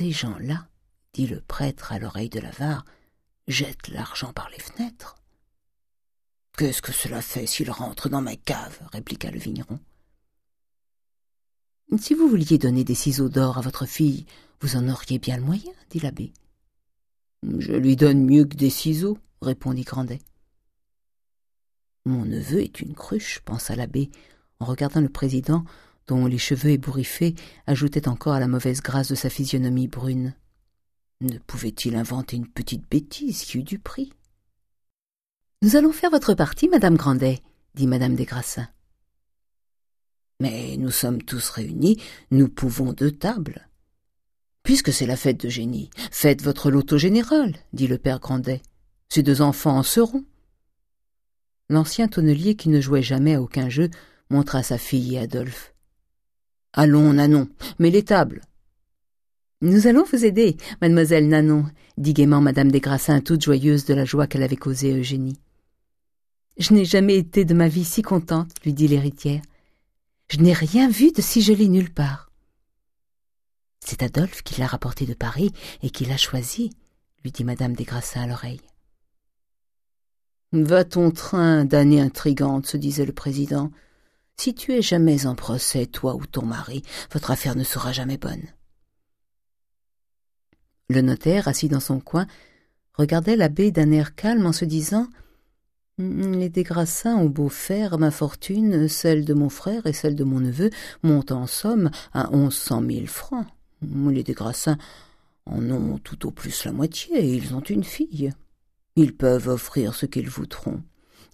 Ces gens-là, dit le prêtre à l'oreille de l'avare, jettent l'argent par les fenêtres. Qu'est-ce que cela fait s'il rentre dans ma cave? répliqua le vigneron. Si vous vouliez donner des ciseaux d'or à votre fille, vous en auriez bien le moyen, dit l'abbé. Je lui donne mieux que des ciseaux, répondit Grandet. Mon neveu est une cruche, pensa l'abbé, en regardant le président, dont les cheveux ébouriffés ajoutaient encore à la mauvaise grâce de sa physionomie brune. Ne pouvait-il inventer une petite bêtise qui eût du prix? Nous allons faire votre partie, madame Grandet, dit madame des Grassins. Mais nous sommes tous réunis, nous pouvons deux tables. Puisque c'est la fête de génie, faites votre loto général, dit le père Grandet. Ces deux enfants en seront. L'ancien tonnelier, qui ne jouait jamais à aucun jeu, montra sa fille et Adolphe. Allons, Nanon, mets les tables. Nous allons vous aider, mademoiselle Nanon, dit gaiement madame des Grassins, toute joyeuse de la joie qu'elle avait causée Eugénie. Je n'ai jamais été de ma vie si contente, lui dit l'héritière. Je n'ai rien vu de si joli nulle part. C'est Adolphe qui l'a rapporté de Paris et qui l'a choisi, lui dit madame des Grassins à l'oreille. Va ton train, damnée intrigante, se disait le président. Si tu es jamais en procès, toi ou ton mari, votre affaire ne sera jamais bonne. Le notaire, assis dans son coin, regardait l'abbé d'un air calme en se disant Les Desgrassins ont beau faire ma fortune, celle de mon frère et celle de mon neveu montent en somme à onze cent mille francs. Les Desgrassins en ont tout au plus la moitié, et ils ont une fille. Ils peuvent offrir ce qu'ils voudront.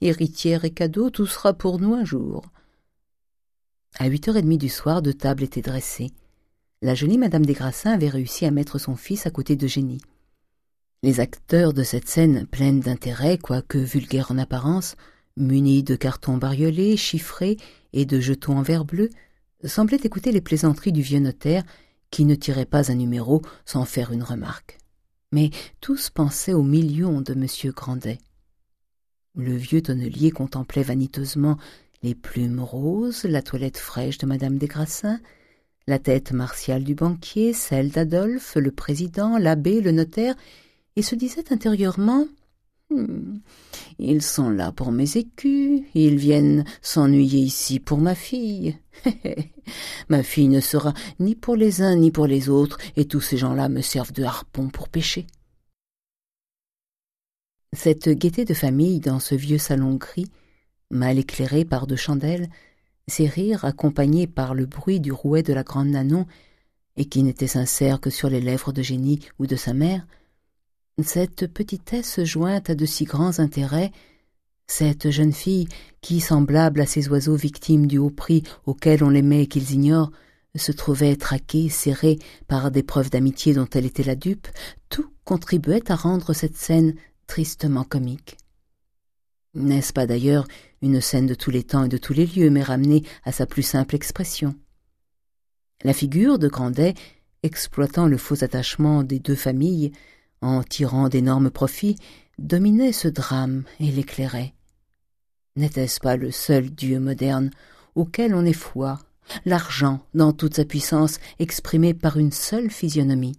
Héritière et cadeau, tout sera pour nous un jour. À huit heures et demie du soir, deux tables étaient dressées la jolie Madame des Grassins avait réussi à mettre son fils à côté d'Eugénie. Les acteurs de cette scène pleine d'intérêt, quoique vulgaire en apparence, munis de cartons bariolés, chiffrés et de jetons en verre bleu, semblaient écouter les plaisanteries du vieux notaire qui ne tirait pas un numéro sans faire une remarque. Mais tous pensaient aux millions de M. Grandet. Le vieux tonnelier contemplait vaniteusement les plumes roses, la toilette fraîche de Madame des Grassins, la tête martiale du banquier, celle d'Adolphe, le président, l'abbé, le notaire, et se disait intérieurement hmm, Ils sont là pour mes écus, ils viennent s'ennuyer ici pour ma fille. ma fille ne sera ni pour les uns ni pour les autres, et tous ces gens-là me servent de harpon pour pêcher. Cette gaieté de famille dans ce vieux salon gris, mal éclairé par deux chandelles, ces rires accompagnés par le bruit du rouet de la grande Nanon, et qui n'étaient sincères que sur les lèvres de Génie ou de sa mère, cette petitesse jointe à de si grands intérêts, cette jeune fille qui, semblable à ces oiseaux victimes du haut prix auquel on les met et qu'ils ignorent, se trouvait traquée, serrée par des preuves d'amitié dont elle était la dupe, tout contribuait à rendre cette scène tristement comique. N'est-ce pas d'ailleurs une scène de tous les temps et de tous les lieux, mais ramenée à sa plus simple expression? La figure de Grandet, exploitant le faux attachement des deux familles, en tirant d'énormes profits, dominait ce drame et l'éclairait. N'était-ce pas le seul Dieu moderne auquel on ait foi, l'argent dans toute sa puissance exprimée par une seule physionomie?